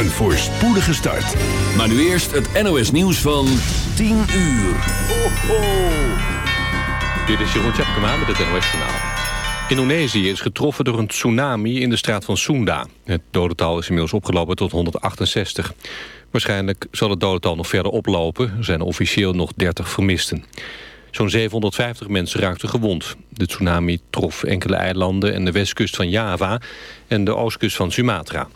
Een voorspoedige start. Maar nu eerst het NOS nieuws van 10 uur. Ho, ho. Dit is Jeroen Tjepkema met het NOS Journaal. Indonesië is getroffen door een tsunami in de straat van Sunda. Het dodental is inmiddels opgelopen tot 168. Waarschijnlijk zal het dodental nog verder oplopen. Er zijn officieel nog 30 vermisten. Zo'n 750 mensen raakten gewond. De tsunami trof enkele eilanden en de westkust van Java... en de oostkust van Sumatra.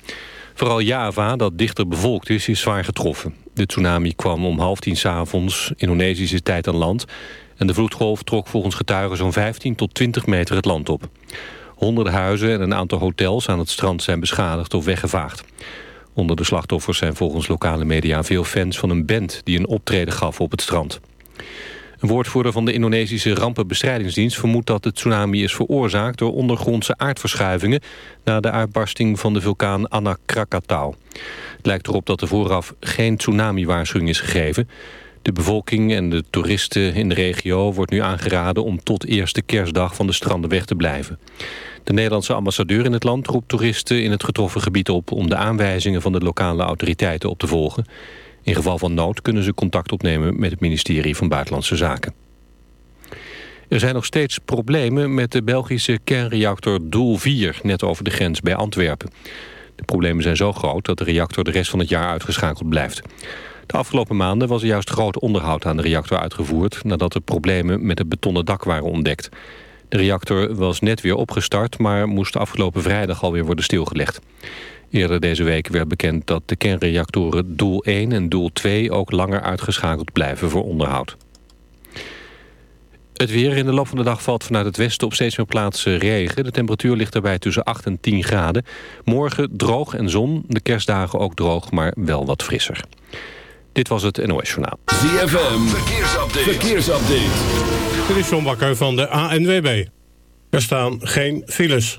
Vooral Java, dat dichter bevolkt is, is zwaar getroffen. De tsunami kwam om half tien s'avonds Indonesische tijd aan land... en de vloedgolf trok volgens getuigen zo'n 15 tot 20 meter het land op. Honderden huizen en een aantal hotels aan het strand zijn beschadigd of weggevaagd. Onder de slachtoffers zijn volgens lokale media veel fans van een band... die een optreden gaf op het strand. Een woordvoerder van de Indonesische rampenbestrijdingsdienst vermoedt dat de tsunami is veroorzaakt door ondergrondse aardverschuivingen na de uitbarsting van de vulkaan Anak Krakatau. Het lijkt erop dat er vooraf geen tsunami-waarschuwing is gegeven. De bevolking en de toeristen in de regio wordt nu aangeraden om tot eerste kerstdag van de stranden weg te blijven. De Nederlandse ambassadeur in het land roept toeristen in het getroffen gebied op om de aanwijzingen van de lokale autoriteiten op te volgen. In geval van nood kunnen ze contact opnemen met het ministerie van Buitenlandse Zaken. Er zijn nog steeds problemen met de Belgische kernreactor Doel 4... net over de grens bij Antwerpen. De problemen zijn zo groot dat de reactor de rest van het jaar uitgeschakeld blijft. De afgelopen maanden was er juist groot onderhoud aan de reactor uitgevoerd... nadat er problemen met het betonnen dak waren ontdekt. De reactor was net weer opgestart, maar moest afgelopen vrijdag alweer worden stilgelegd. Eerder deze week werd bekend dat de kernreactoren Doel 1 en Doel 2 ook langer uitgeschakeld blijven voor onderhoud. Het weer in de loop van de dag valt vanuit het westen op steeds meer plaatsen regen. De temperatuur ligt daarbij tussen 8 en 10 graden. Morgen droog en zon, de kerstdagen ook droog, maar wel wat frisser. Dit was het NOS Journaal. ZFM, verkeersupdate. verkeersupdate. Dit is John Bakker van de ANWB. Er staan geen files.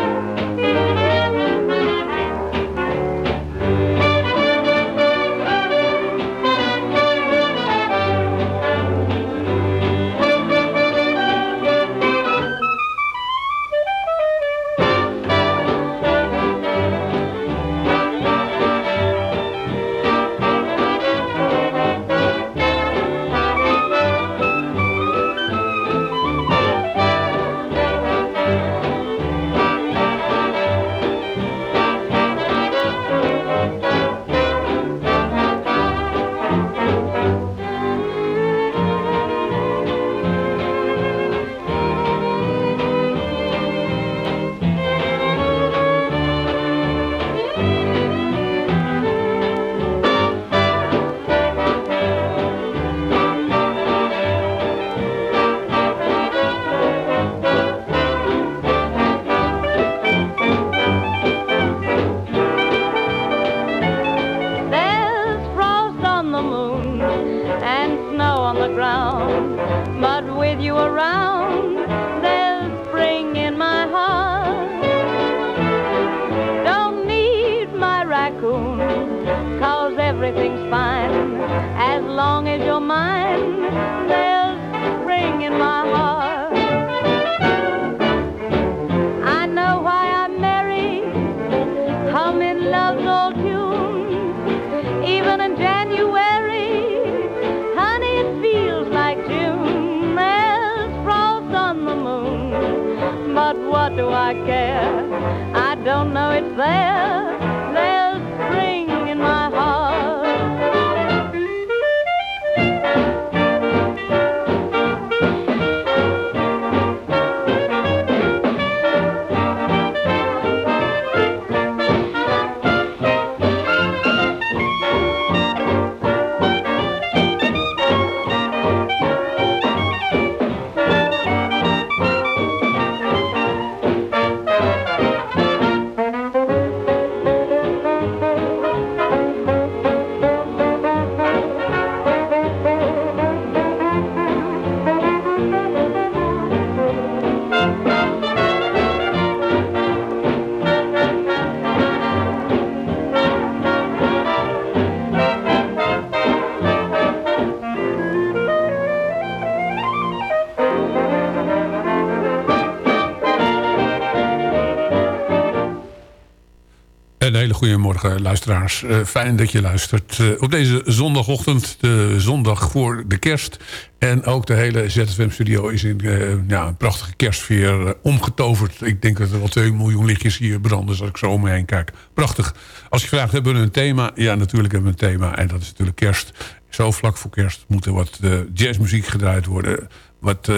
Een hele goede morgen, luisteraars. Uh, fijn dat je luistert. Uh, op deze zondagochtend, de zondag voor de kerst. En ook de hele ZFM-studio is in uh, ja, een prachtige kerstsfeer omgetoverd. Ik denk dat er wel 2 miljoen lichtjes hier branden als ik zo om me heen kijk. Prachtig. Als je vraagt, hebben we een thema? Ja, natuurlijk hebben we een thema. En dat is natuurlijk kerst. Zo vlak voor kerst moet er wat jazzmuziek gedraaid worden... wat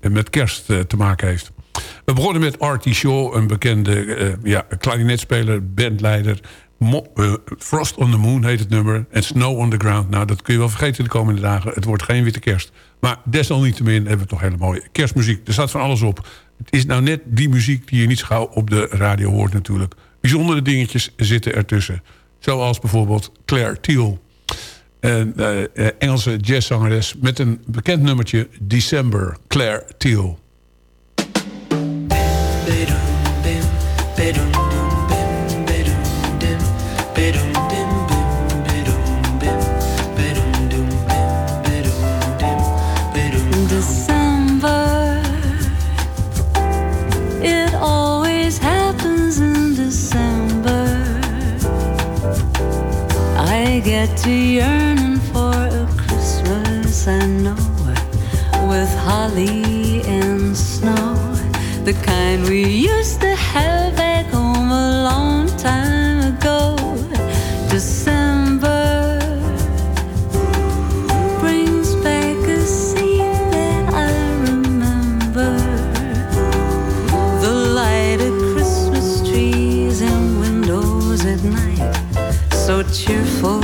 met kerst te maken heeft. We begonnen met Artie Shaw, een bekende uh, ja, klarinetspeler, bandleider. Uh, Frost on the Moon heet het nummer. En Snow on the Ground. Nou, dat kun je wel vergeten de komende dagen. Het wordt geen witte kerst. Maar desalniettemin hebben we toch hele mooie kerstmuziek. Er staat van alles op. Het is nou net die muziek die je niet gauw op de radio hoort natuurlijk. Bijzondere dingetjes zitten ertussen. Zoals bijvoorbeeld Claire Thiel. Een uh, Engelse jazzzangeres met een bekend nummertje December. Claire Thiel. To yearning for a Christmas I know with holly and snow the kind we used to have time ago. December brings back a scene that I remember. The lighted Christmas trees and windows at night, so cheerful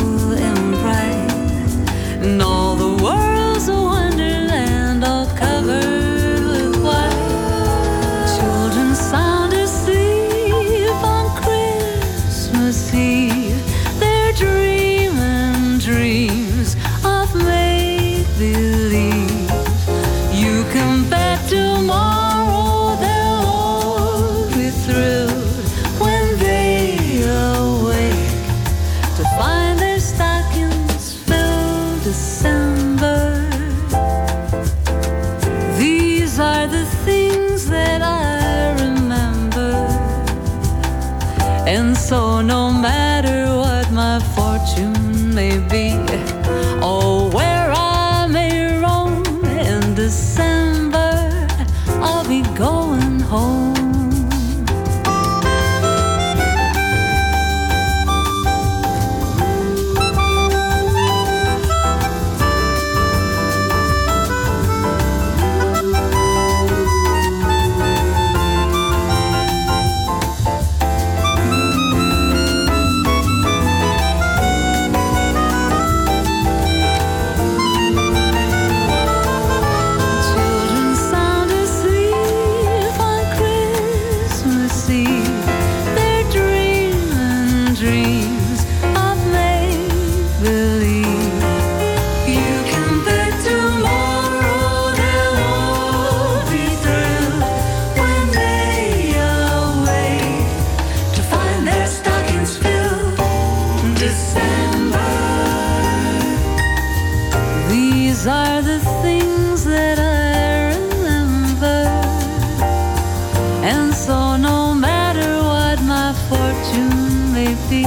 fortune may be,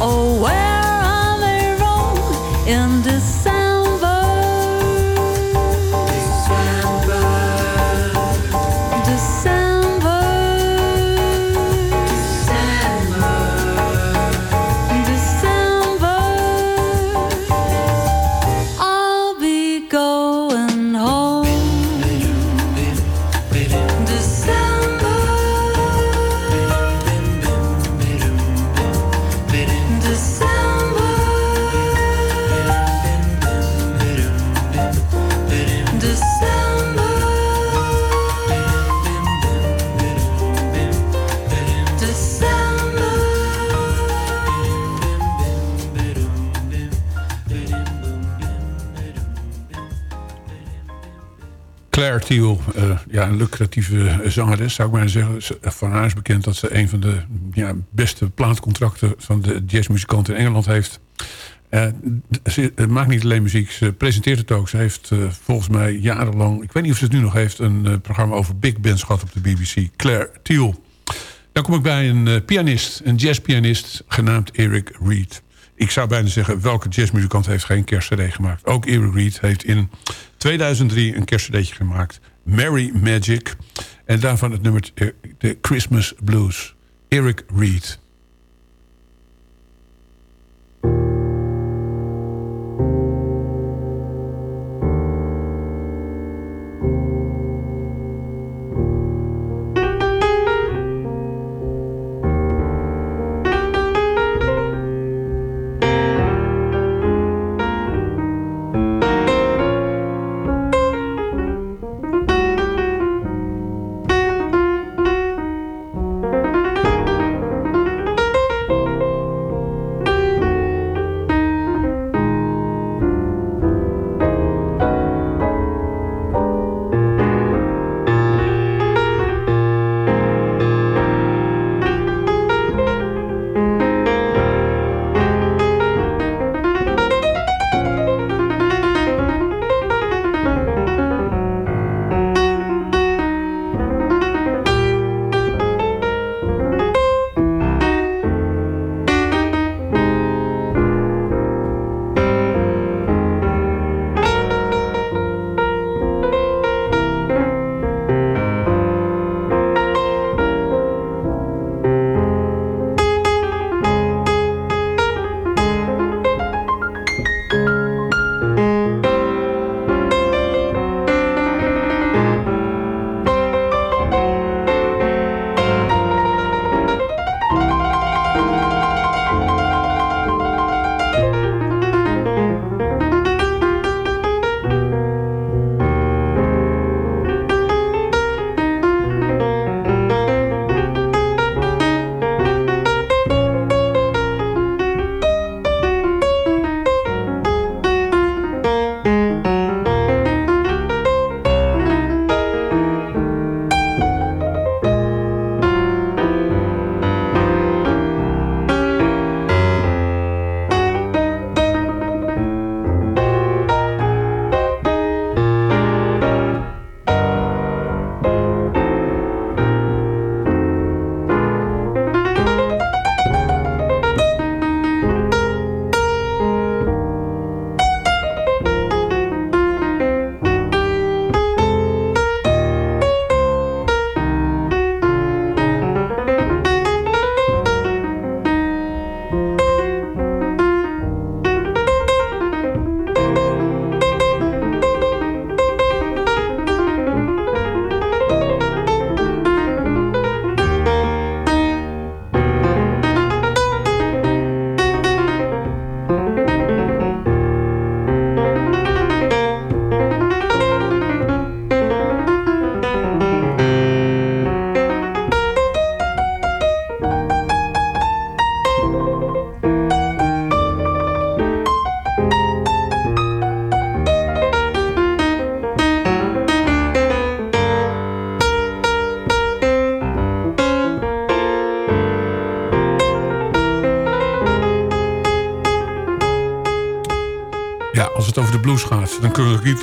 or where Claire eh, ja, een lucratieve zangeres, zou ik maar zeggen. Ze- Van haar is bekend dat ze een van de ja, beste plaatcontracten van de jazzmuzikanten in Engeland heeft. Eh, ze eh, maakt niet alleen muziek, ze presenteert het ook. Ze heeft eh, volgens mij jarenlang, ik weet niet of ze het nu nog heeft... een eh, programma over big bands gehad op de BBC. Claire Thiel. Dan kom ik bij een eh, pianist, een jazzpianist genaamd Eric Reed. Ik zou bijna zeggen, welke jazzmuzikant heeft geen kerstcd gemaakt? Ook Eric Reed heeft in 2003 een kerstcd'tje gemaakt. Merry Magic. En daarvan het nummer eh, de Christmas Blues. Eric Reed.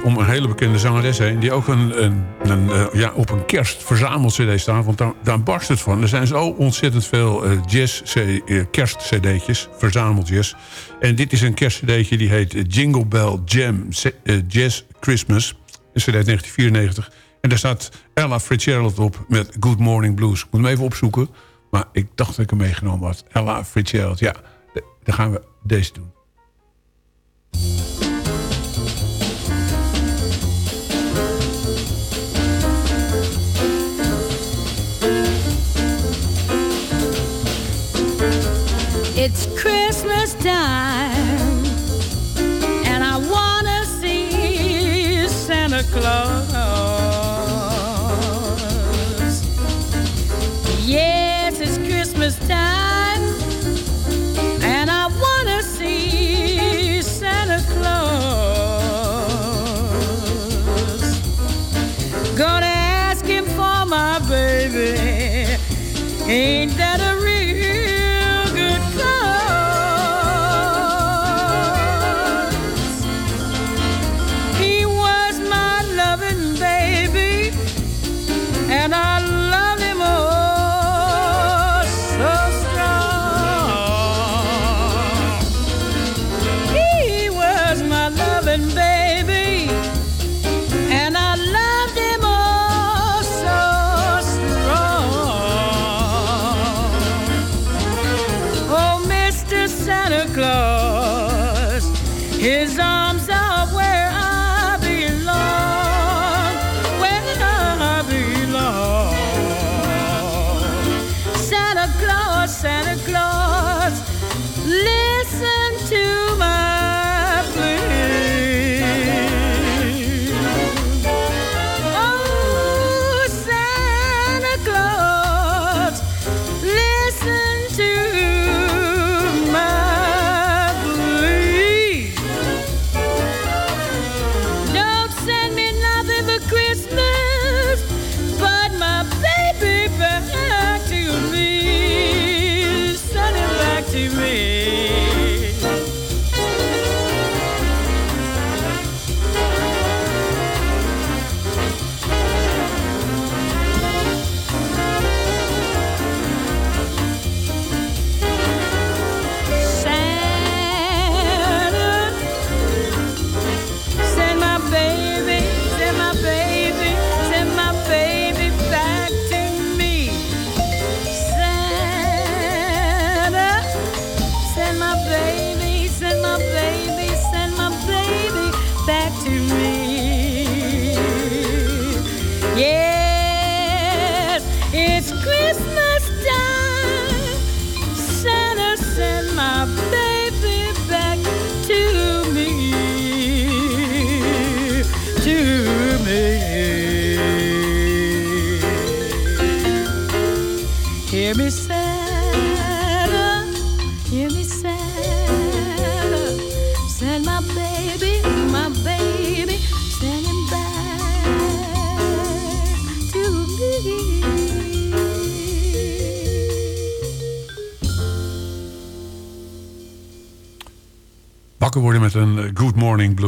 Om een hele bekende zangeres heen... die ook een, een, een uh, ja, op een kerst verzameld cd staat. Want daar, barst het van. Er zijn zo ontzettend veel uh, jazz uh, kerstcd'tjes, verzameld jazz. En dit is een kerstcd'tje die heet Jingle Bell Jam Jazz Christmas. Een cd 1994. En daar staat Ella Fitzgerald op met Good Morning Blues. Ik moet hem even opzoeken. Maar ik dacht dat ik hem meegenomen had. Ella Fitzgerald, ja. Dan gaan we deze doen. It's Christmas time, and I wanna see Santa Claus.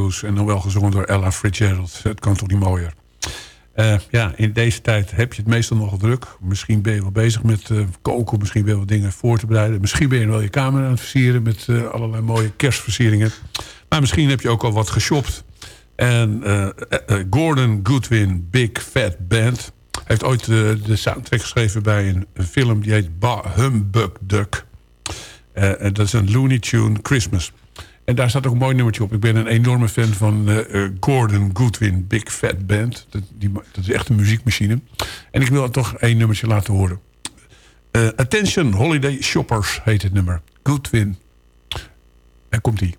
En dan wel gezongen door Ella Fitzgerald. Het kan toch niet mooier. Eh, ja, in deze tijd heb je het meestal nogal druk. Misschien ben je wel bezig met eh, koken. Misschien ben je wel dingen voor te bereiden. Misschien ben je wel je kamer aan het versieren... met eh, allerlei mooie kerstversieringen. Maar misschien heb je ook al wat geshopt. En Gordon Goodwin, Big Fat Band... heeft ooit de soundtrack geschreven bij een, film... die heet Ba Humbug Duck. Dat is een Looney Tune Christmas. En daar staat ook een mooi nummertje op. Ik ben een enorme fan van eh, eh, Gordon Goodwin, Big Fat Band. Dat, die, dat is echt een muziekmachine. En ik wil toch één nummertje laten horen. Eh, Attention Holiday Shoppers heet het nummer. Goodwin. En komt ie.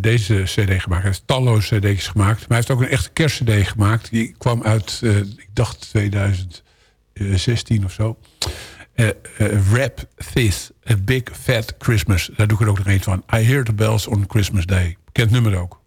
Deze cd gemaakt. Hij heeft talloze cd's gemaakt. Maar hij heeft ook een echte kerstcd gemaakt. Die kwam uit, eh, ik dacht 2016 of zo. Eh, Rap This, A Big Fat Christmas. Daar doe ik er ook nog een van. I Hear the Bells on Christmas Day. Kent nummer ook.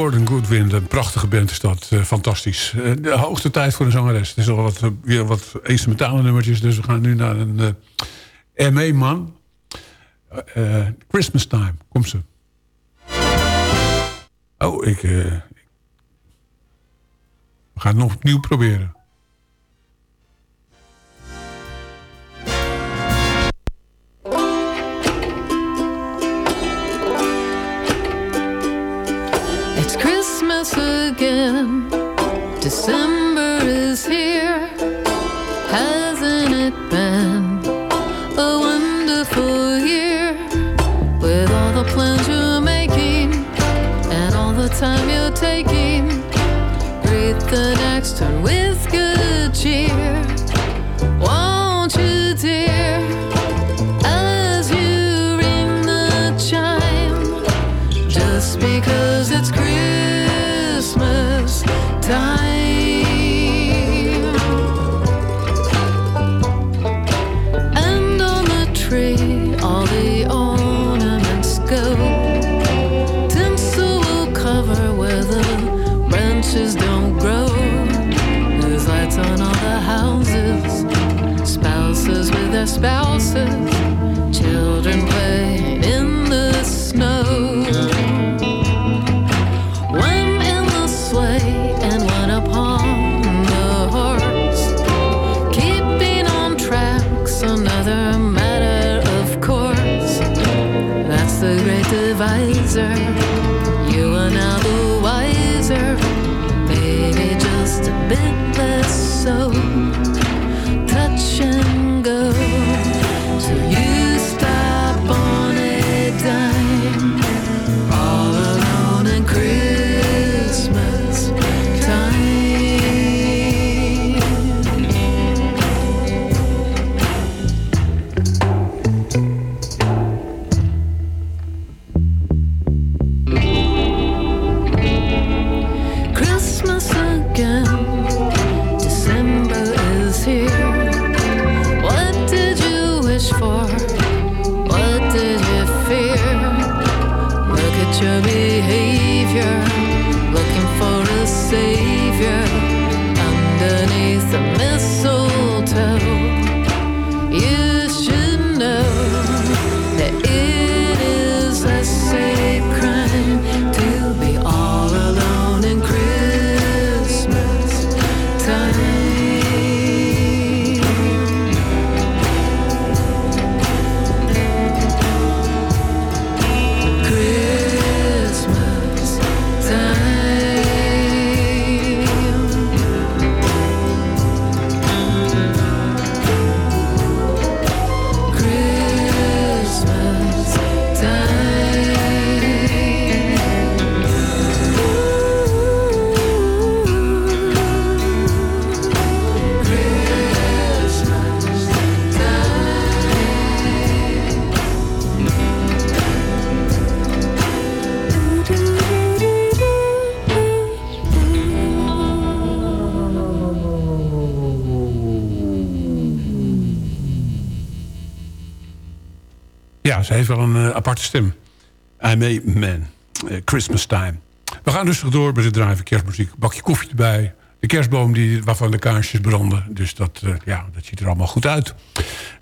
Gordon, Goodwin, een prachtige band is dat. Eh, fantastisch. Eh, de hoogste tijd voor een zangeres. Het is al wat, eh, weer wat instrumentale nummertjes. Dus we gaan nu naar een ME-man. Christmas Time, kom ze. Oh, ik... we gaan het nog opnieuw proberen. Again. December is here. Hasn't it been a wonderful year? With all the plans you're making and all the time you're taking. Greet the next one Ze heeft wel een eh, aparte stem. I'm a man. Eh, Christmas time. We gaan rustig door het draaien van kerstmuziek. Bakje koffie erbij. De kerstboom die, waarvan de kaarsjes branden. Dus dat, eh, ja, dat ziet er allemaal goed uit.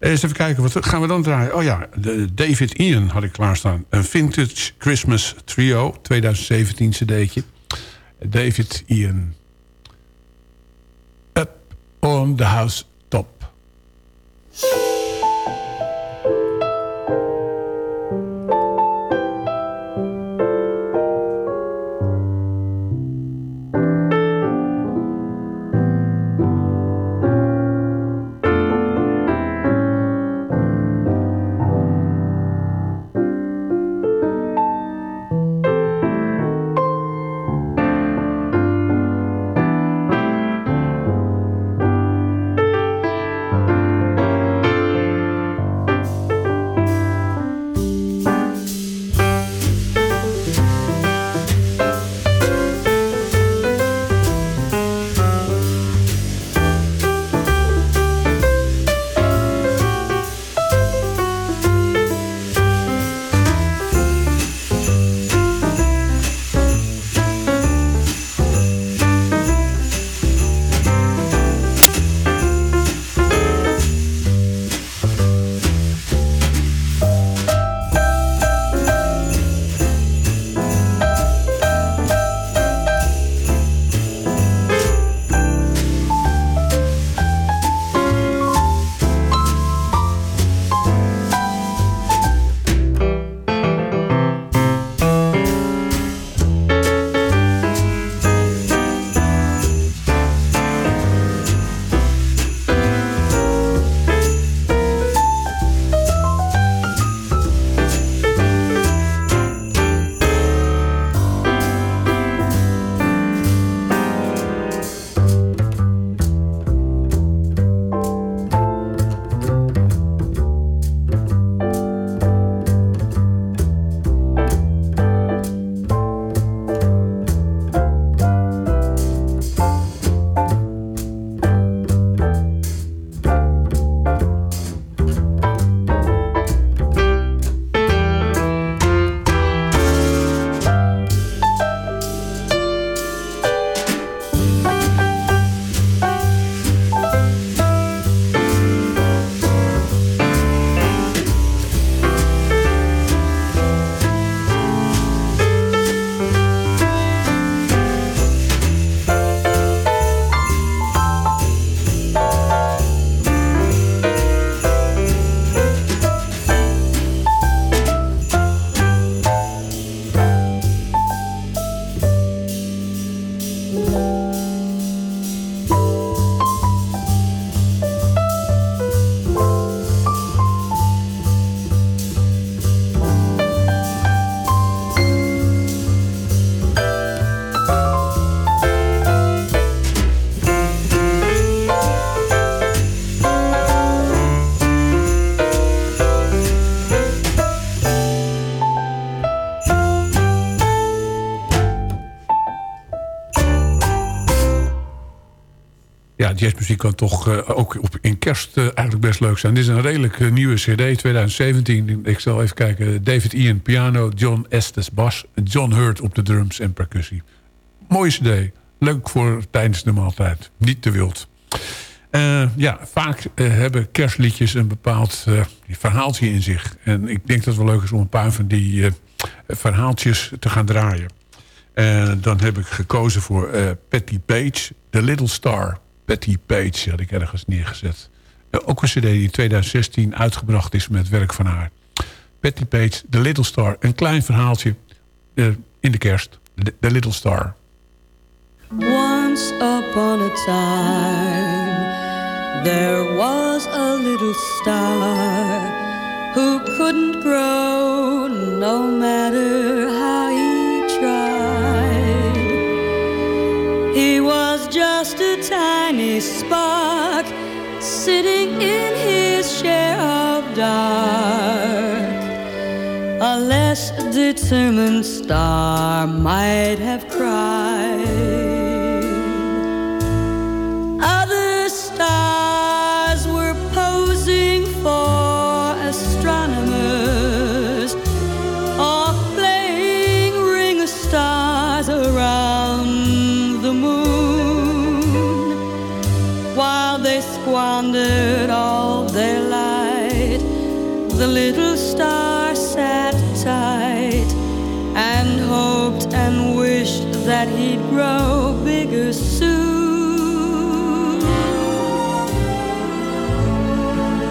Eens even kijken, wat gaan we dan draaien? Oh ja, de David Ian had ik klaarstaan. Een Vintage Christmas Trio. 2017 cd'tje. David Ian. Up on the house jazzmuziek kan toch eh, ook op, in kerst eh, eigenlijk best leuk zijn. Dit is een redelijk eh, nieuwe cd, 2017. Ik zal even kijken. David Ian piano, John Estes bas... John Hurt op de drums en percussie. Mooie cd. Leuk voor tijdens de maaltijd. Niet te wild. ja, vaak hebben kerstliedjes een bepaald verhaaltje in zich. En ik denk dat het wel leuk is om een paar van die verhaaltjes te gaan draaien. En dan heb ik gekozen voor Patty Page, The Little Star. Patty Page had ik ergens neergezet. Uh, ook een cd die in 2016 uitgebracht is met werk van haar. Patty Page, The Little Star. Een klein verhaaltje uh, in de kerst. The, The Little Star. Once upon a time There was a little star Who couldn't grow no matter how he Sitting in his share of dark. A less determined star might have cried. Other stars that he'd grow bigger soon.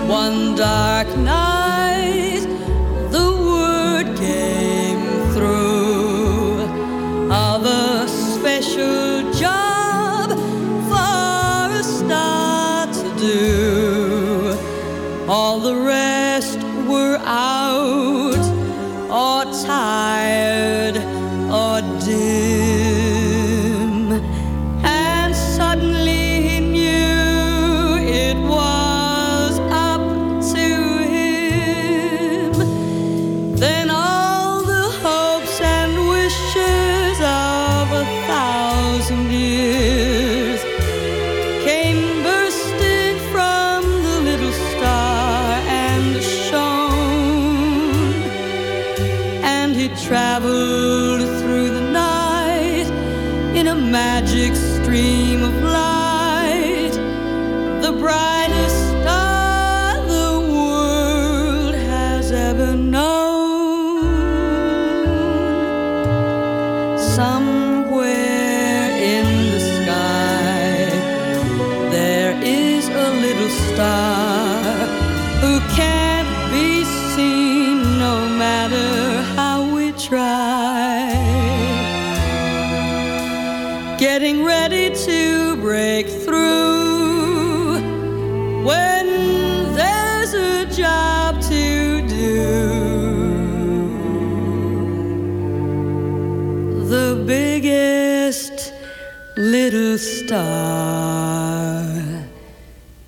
One dark night the word came through. Of a special job for a star to do. All the rest were out or tired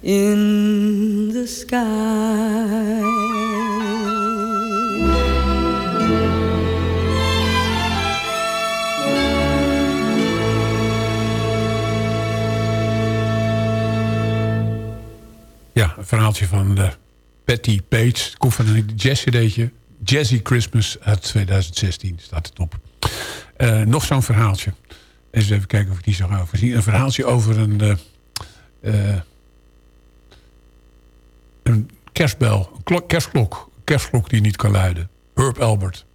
in the sky. Ja, een verhaaltje van uh, Patty Page. Het komt van een jazz-cd'tje. Jazzy Christmas uit 2016 staat het op. Uh, nog zo'n verhaaltje. Eens even kijken of ik die zo ga overzien. Een verhaaltje over een, uh, uh, een kerstbel. Een klok, kerstklok. Kerstklok die niet kan luiden. Herb Albert.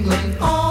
Jingling all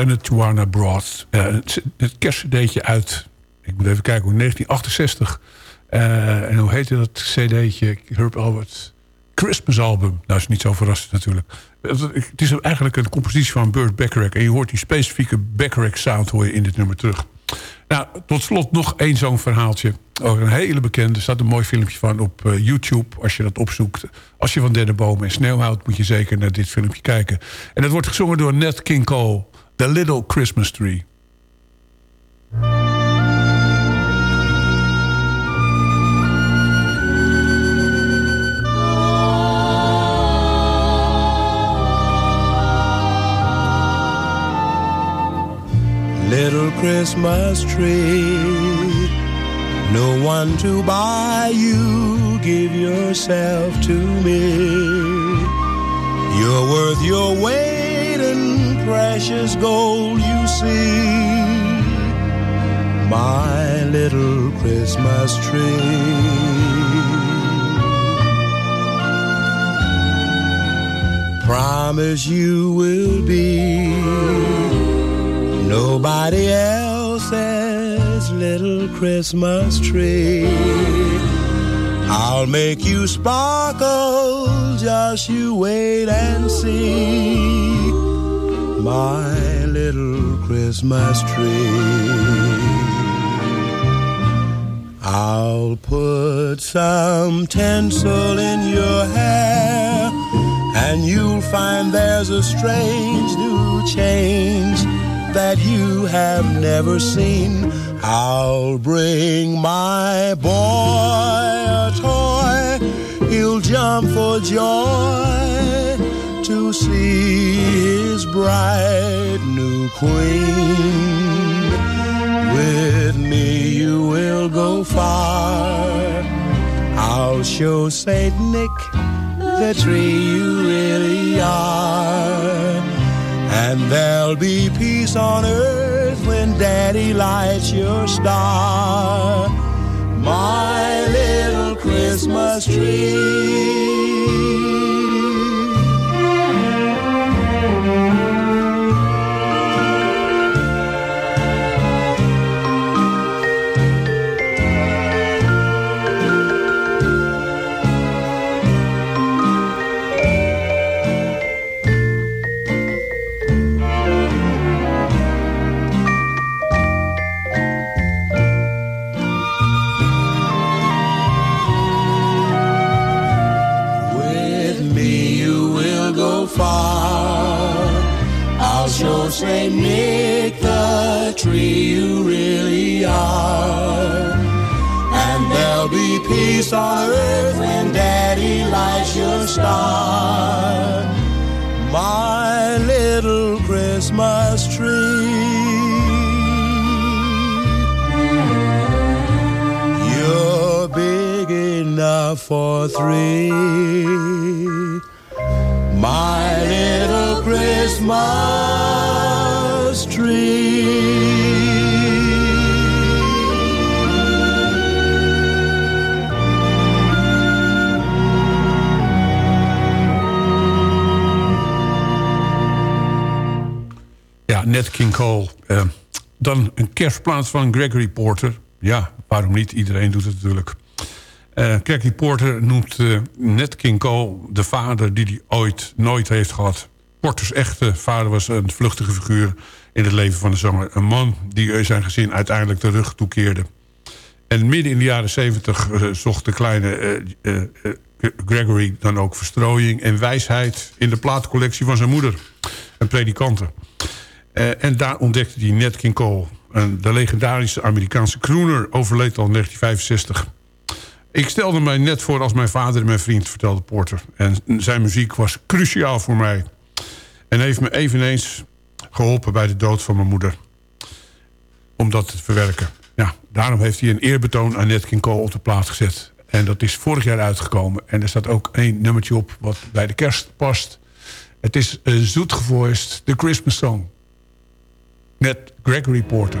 En de Tijuana Broths. Eh, het, het uit, ik moet even kijken, hoe 1968. Eh, en hoe heette dat cd'tje? Herb Albert Christmas album. Nou, is niet zo verrassend natuurlijk. Het is eigenlijk een compositie van Burt Bacharach. En je hoort die specifieke Bacharach sound hoor je in dit nummer terug. Nou, tot slot nog één zo'n verhaaltje. Ook een hele bekende. Er staat een mooi filmpje van op eh, YouTube. Als je dat opzoekt. Als je van dennenbomen en sneeuw houdt... moet je zeker naar dit filmpje kijken. En dat wordt gezongen door Nat King Cole. The Little Christmas Tree. Little Christmas tree, no one to buy you, give yourself to me. You're worth your weight in precious gold, you see. My little Christmas tree. Promise you will be nobody else's little Christmas tree. I'll make you sparkle, just you wait and see. My little Christmas tree. I'll put some tinsel in your hair, and you'll find there's a strange new change that you have never seen. I'll bring my boy a toy. He'll jump for joy to see his bright new queen. With me you will go far. I'll show Saint Nick the tree you really are. And there'll be peace on earth when Daddy lights your star. My little Christmas tree. For three. My little Christmas tree. Ja, Nat King Cole. Eh, dan een kerstplaats van Gregory Porter. Ja, waarom niet? Iedereen doet het natuurlijk. Eh Gregory Porter noemt eh Nat King Cole de vader die hij ooit nooit heeft gehad. Porters echte vader was een vluchtige figuur in het leven van de zanger. Een man die zijn gezin uiteindelijk de rug toekeerde. En midden in de jaren zeventig eh, zocht de kleine Gregory dan ook verstrooiing en wijsheid... in de plaatcollectie van zijn moeder, een predikante. Eh, en daar ontdekte hij Nat King Cole. De legendarische Amerikaanse crooner overleed al in 1965. Ik stelde mij net voor als mijn vader en mijn vriend, vertelde Porter. En zijn muziek was cruciaal voor mij. En heeft me eveneens geholpen bij de dood van mijn moeder. Om dat te verwerken. Ja, daarom heeft hij een eerbetoon aan Nat King Cole op de plaats gezet. En dat is vorig jaar uitgekomen. En er staat ook één nummertje op wat bij de kerst past. Het is een zoet gevoiced The Christmas Song. Net Gregory Porter.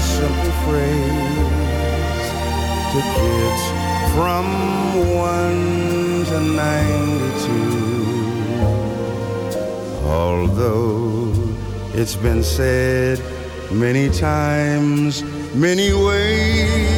this simple phrase to kids from one to ninety-two. Although it's been said many times, many ways,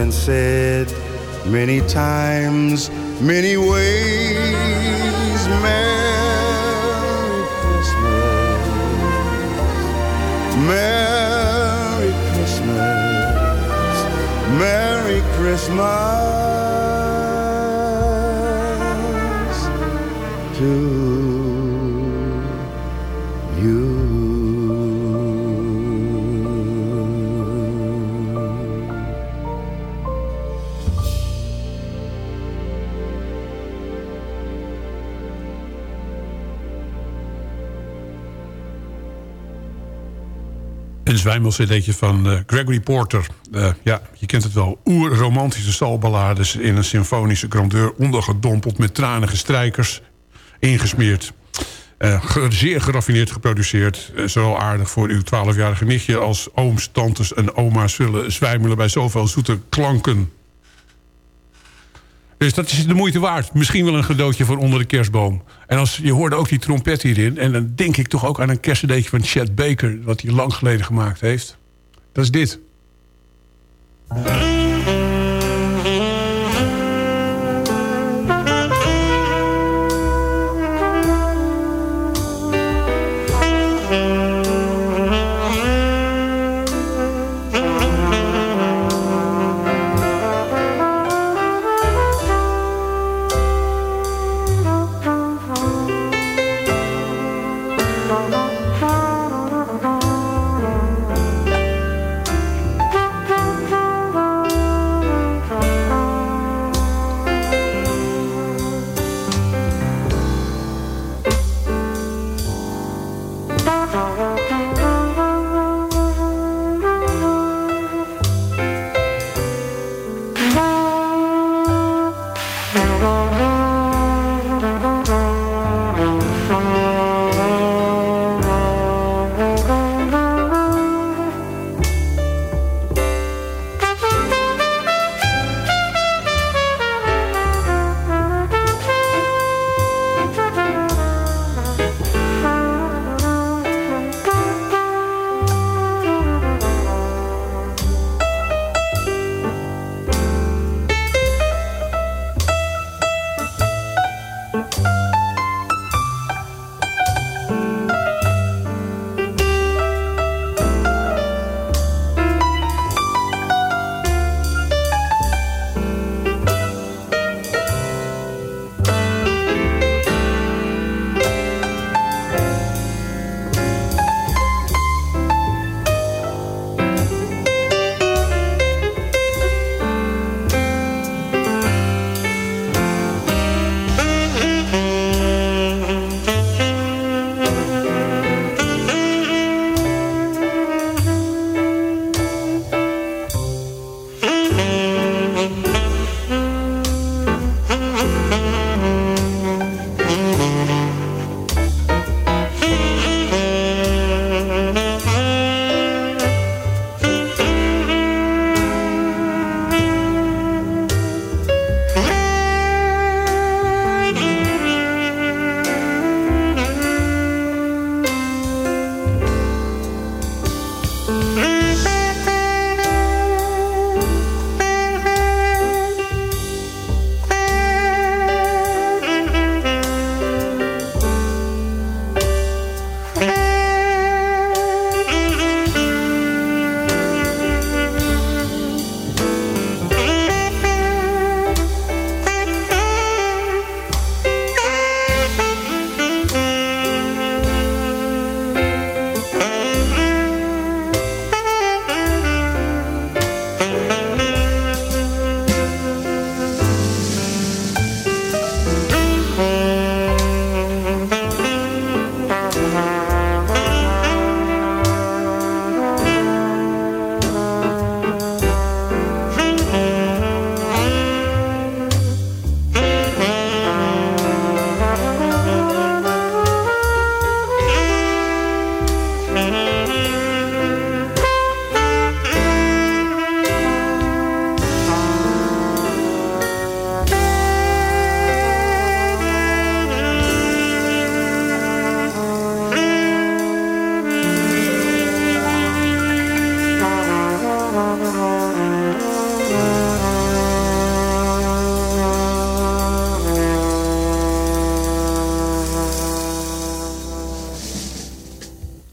been said many times, many ways, Merry Christmas. Merry Christmas. Merry Christmas Een zwijmel-cd'tje van eh, Gregory Porter. Eh, ja, je kent het wel. Oer-romantische salballades in een symfonische grandeur... ondergedompeld met tranige strijkers, ingesmeerd. Eh, zeer geraffineerd geproduceerd. Eh, zo aardig voor uw 12-jarige nichtje... als ooms, tantes en oma's zullen zwijmelen... bij zoveel zoete klanken. Dus dat is de moeite waard. Misschien wel een cadeautje voor onder de kerstboom. En als, je hoorde ook die trompet hierin. En dan denk ik toch ook aan een kerstcadeautje van Chet Baker... wat hij lang geleden gemaakt heeft. Dat is dit.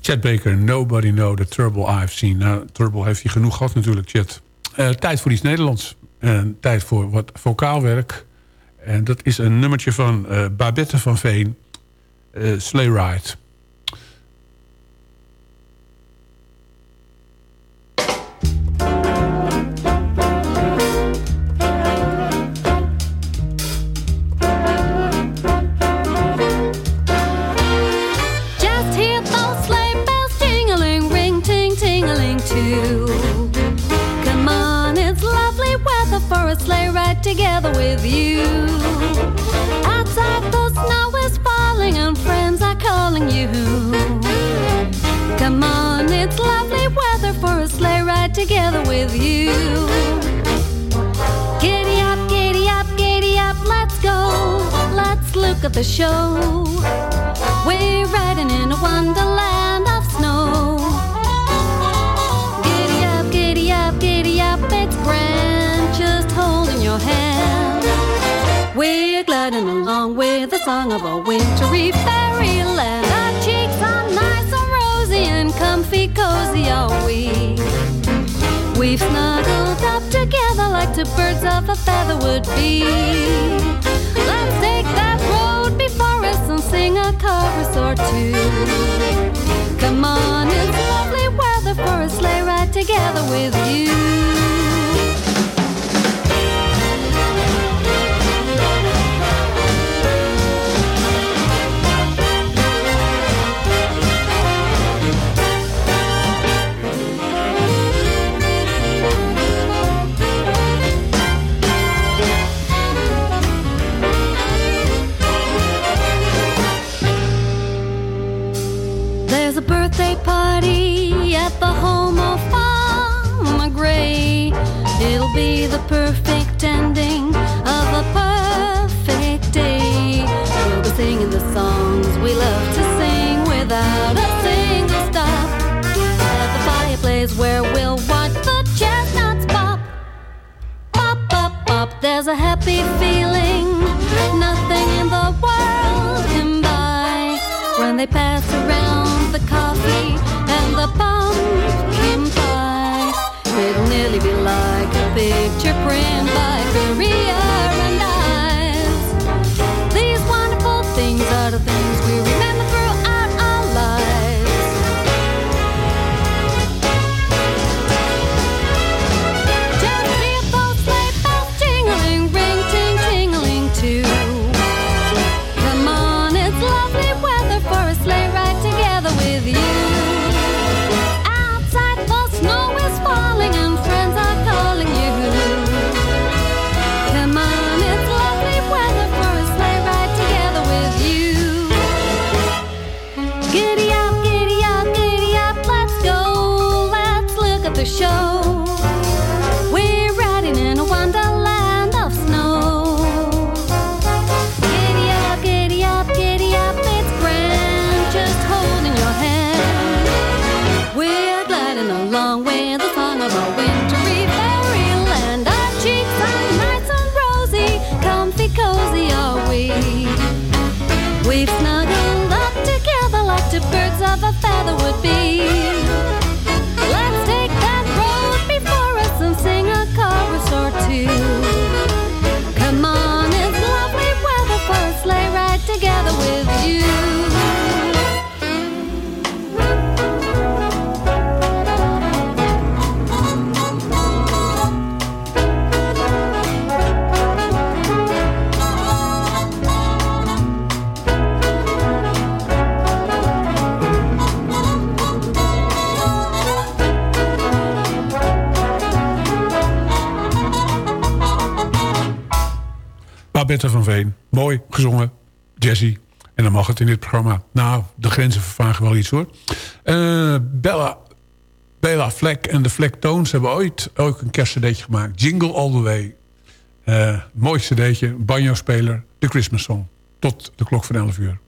Chet Baker, Nobody Know the Trouble I've Seen. Nou, Trouble heeft hij genoeg gehad natuurlijk, Chet. Eh, tijd voor iets Nederlands. En tijd voor wat vocaalwerk. En dat is een nummertje van eh, Babette van Veen. eh Sleigh Ride. Song of a wintry fairyland. Our cheeks are nice and rosy and comfy cozy are we. We've snuggled up together like two birds of a feather would be. Let's take that road before us and sing a chorus or two. Come on, it's lovely weather for a sleigh ride together with you. There's a happy feeling. Nothing in the world can buy. When they pass around the coffee and the pumpkin pie. It'll nearly be like a picture print by Korea van Veen. Mooi gezongen. Jazzy. En dan mag het in dit programma. Nou, de grenzen vervagen wel iets hoor. Eh, Bella, Bella Fleck en de Fleck Tones hebben ooit ook een kerstcd'tje gemaakt. Jingle All The Way. Eh mooi cd'tje. Banjo-speler. De Christmas Song. Tot de klok van 11 uur.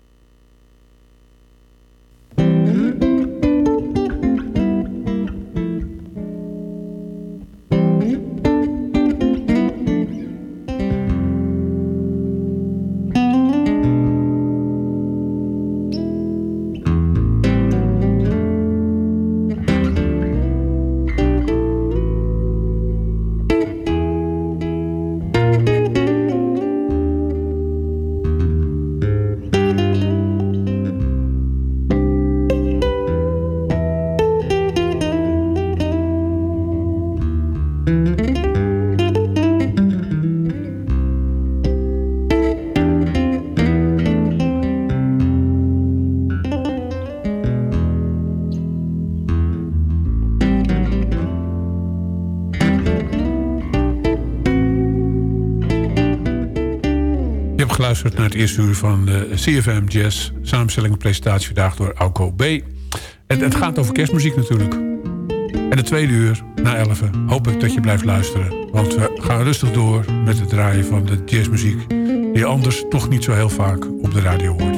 Geluisterd naar het eerste uur van de CFM Jazz. Samenstelling en presentatie vandaag door Auko B. En het gaat over kerstmuziek natuurlijk. En de tweede uur, na 11, hoop ik dat je blijft luisteren. Want we gaan rustig door met het draaien van de jazzmuziek... die je anders toch niet zo heel vaak op de radio hoort.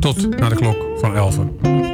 Tot naar de klok van 11.